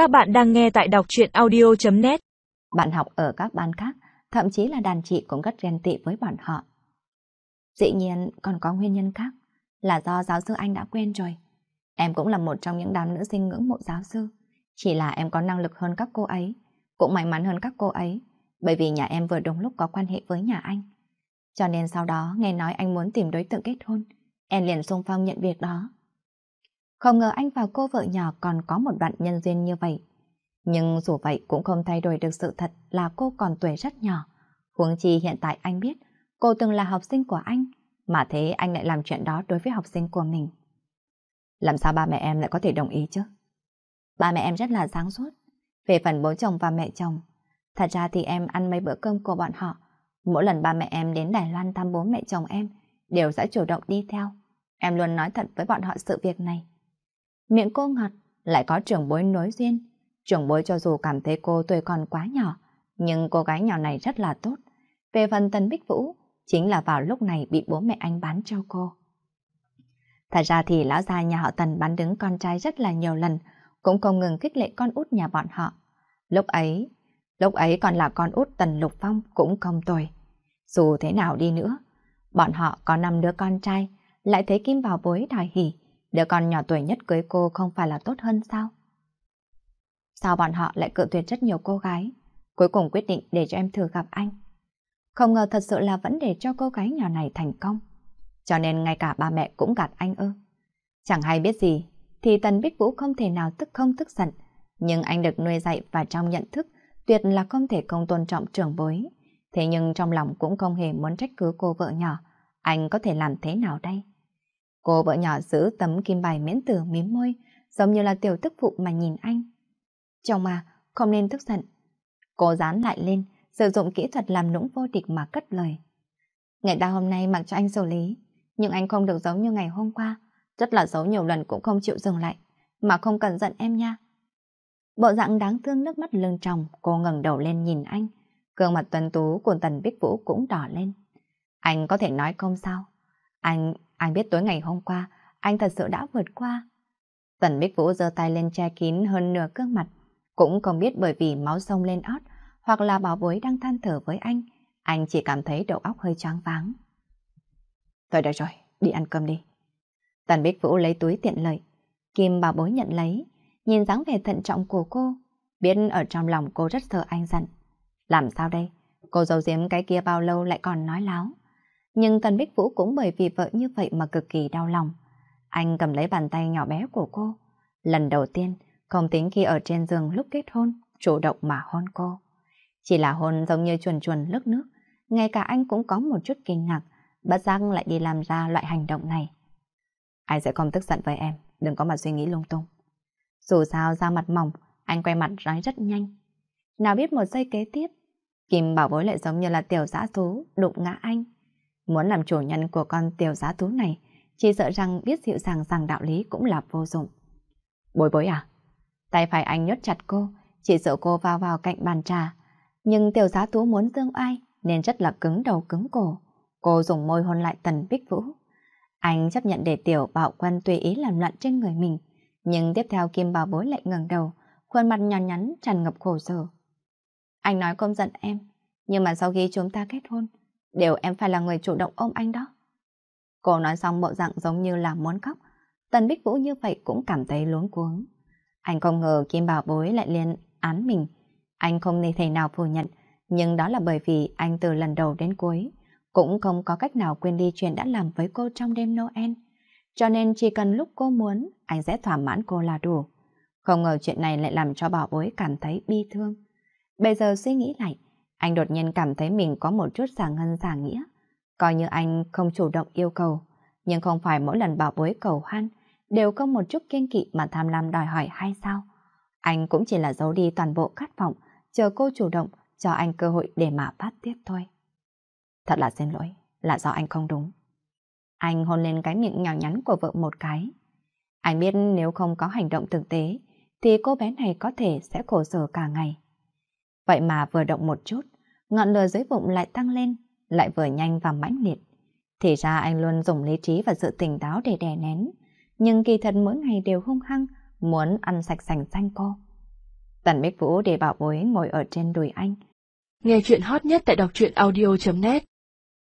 Các bạn đang nghe tại đọc truyện audio.net Bạn học ở các ban khác, thậm chí là đàn chị cũng rất ghen tị với bọn họ. Dĩ nhiên còn có nguyên nhân khác, là do giáo sư anh đã quen rồi. Em cũng là một trong những đám nữ sinh ngưỡng mộ giáo sư. Chỉ là em có năng lực hơn các cô ấy, cũng may mắn hơn các cô ấy, bởi vì nhà em vừa đúng lúc có quan hệ với nhà anh. Cho nên sau đó nghe nói anh muốn tìm đối tượng kết hôn, em liền xung phong nhận việc đó. Không ngờ anh và cô vợ nhỏ còn có một đoạn nhân duyên như vậy. Nhưng dù vậy cũng không thay đổi được sự thật là cô còn tuổi rất nhỏ. Huống chi hiện tại anh biết cô từng là học sinh của anh, mà thế anh lại làm chuyện đó đối với học sinh của mình. Làm sao ba mẹ em lại có thể đồng ý chứ? Ba mẹ em rất là sáng suốt. Về phần bố chồng và mẹ chồng, thật ra thì em ăn mấy bữa cơm của bọn họ. Mỗi lần ba mẹ em đến Đài Loan thăm bố mẹ chồng em, đều sẽ chủ động đi theo. Em luôn nói thật với bọn họ sự việc này. Miệng cô ngọt, lại có trưởng bối nối duyên. Trưởng bối cho dù cảm thấy cô tuổi còn quá nhỏ, nhưng cô gái nhỏ này rất là tốt. Về phần Tần Bích Vũ, chính là vào lúc này bị bố mẹ anh bán cho cô. Thật ra thì lão gia nhà họ Tần bán đứng con trai rất là nhiều lần, cũng không ngừng khích lệ con út nhà bọn họ. Lúc ấy, lúc ấy còn là con út Tần Lục Phong cũng không tồi. Dù thế nào đi nữa, bọn họ có năm đứa con trai, lại thấy Kim vào bối đòi hỉ, đứa con nhỏ tuổi nhất cưới cô không phải là tốt hơn sao? Sao bọn họ lại cự tuyệt rất nhiều cô gái, cuối cùng quyết định để cho em thử gặp anh? Không ngờ thật sự là vẫn để cho cô gái nhỏ này thành công. Cho nên ngay cả ba mẹ cũng gạt anh ư. Chẳng hay biết gì, thì Tần Bích Vũ không thể nào tức không tức giận. Nhưng anh được nuôi dạy và trong nhận thức tuyệt là không thể không tôn trọng trưởng bối. Thế nhưng trong lòng cũng không hề muốn trách cứ cô vợ nhỏ. Anh có thể làm thế nào đây? Cô vợ nhỏ giữ tấm kim bài miễn tử mím môi, giống như là tiểu tức phụ mà nhìn anh. Chồng mà, không nên tức giận. Cô dán lại lên, sử dụng kỹ thuật làm nũng vô địch mà cất lời. Ngày ta hôm nay mặc cho anh xử lý, nhưng anh không được giống như ngày hôm qua. Rất là xấu nhiều lần cũng không chịu dừng lại, mà không cần giận em nha. Bộ dạng đáng thương nước mắt lưng tròng, cô ngẩng đầu lên nhìn anh. Gương mặt tuần tú của Tần Bích Vũ cũng đỏ lên. Anh có thể nói không sao. Anh, anh biết tối ngày hôm qua, anh thật sự đã vượt qua. Tần Bích Vũ giơ tay lên che kín hơn nửa gương mặt, cũng không biết bởi vì máu sông lên ót, hoặc là bảo bối đang than thở với anh, anh chỉ cảm thấy đầu óc hơi choáng váng. Thôi được rồi, đi ăn cơm đi. Tần Bích Vũ lấy túi tiện lợi, Kim bảo bối nhận lấy, nhìn dáng vẻ thận trọng của cô, biết ở trong lòng cô rất sợ anh giận. Làm sao đây? Cô giấu giếm cái kia bao lâu lại còn nói láo. Nhưng Tần Bích Vũ cũng bởi vì vợ như vậy mà cực kỳ đau lòng. Anh cầm lấy bàn tay nhỏ bé của cô. Lần đầu tiên, không tính khi ở trên giường lúc kết hôn, chủ động mà hôn cô. Chỉ là hôn giống như chuồn chuồn lướt nước, ngay cả anh cũng có một chút kinh ngạc, bất giác lại đi làm ra loại hành động này. Anh sẽ không tức giận với em, đừng có mà suy nghĩ lung tung. Dù sao ra mặt mỏng, anh quay mặt nói rất nhanh. Nào biết một giây kế tiếp, Kim bảo bối lại giống như là tiểu giã thú đụng ngã anh. Muốn làm chủ nhân của con tiểu giá thú này, chỉ sợ rằng biết dịu dàng rằng đạo lý cũng là vô dụng. Bối bối à? Tay phải anh nhốt chặt cô, chỉ sợ cô vào vào cạnh bàn trà. Nhưng tiểu giá thú muốn dương ai, nên rất là cứng đầu cứng cổ. Cô dùng môi hôn lại tần bích vũ. Anh chấp nhận để tiểu bạo quân tùy ý làm loạn trên người mình. Nhưng tiếp theo Kim Bảo Bối lại ngẩng đầu, khuôn mặt nhỏ nhắn tràn ngập khổ sở. Anh nói không giận em, nhưng mà sau khi chúng ta kết hôn, đều em phải là người chủ động ôm anh đó. Cô nói xong bộ dạng giống như là muốn khóc. Tần Bích Vũ như vậy cũng cảm thấy luống cuống. Anh không ngờ Kim Bảo Bối lại liên án mình. Anh không thể nào phủ nhận, nhưng đó là bởi vì anh từ lần đầu đến cuối cũng không có cách nào quên đi chuyện đã làm với cô trong đêm Noel. Cho nên chỉ cần lúc cô muốn, anh sẽ thỏa mãn cô là đủ. Không ngờ chuyện này lại làm cho bảo bối cảm thấy bi thương. Bây giờ suy nghĩ lại, anh đột nhiên cảm thấy mình có một chút giả ngân giả nghĩa. Coi như anh không chủ động yêu cầu, nhưng không phải mỗi lần bảo bối cầu hoan đều có một chút kiên kỵ mà tham lam đòi hỏi hay sao? Anh cũng chỉ là giấu đi toàn bộ khát vọng, chờ cô chủ động cho anh cơ hội để mà phát tiết thôi. Thật là xin lỗi, là do anh không đúng. Anh hôn lên cái miệng nhỏ nhắn của vợ một cái. Anh biết nếu không có hành động thực tế, thì cô bé này có thể sẽ khổ sở cả ngày. Vậy mà vừa động một chút, ngọn lửa dưới bụng lại tăng lên, lại vừa nhanh và mãnh liệt. Thì ra anh luôn dùng lý trí và sự tỉnh táo để đè nén, nhưng kỳ thật mỗi ngày đều hung hăng, muốn ăn sạch sành xanh cô. Tần Bích Vũ để bảo bối ngồi ở trên đùi anh. Nghe chuyện hot nhất tại đọc truyện audio.net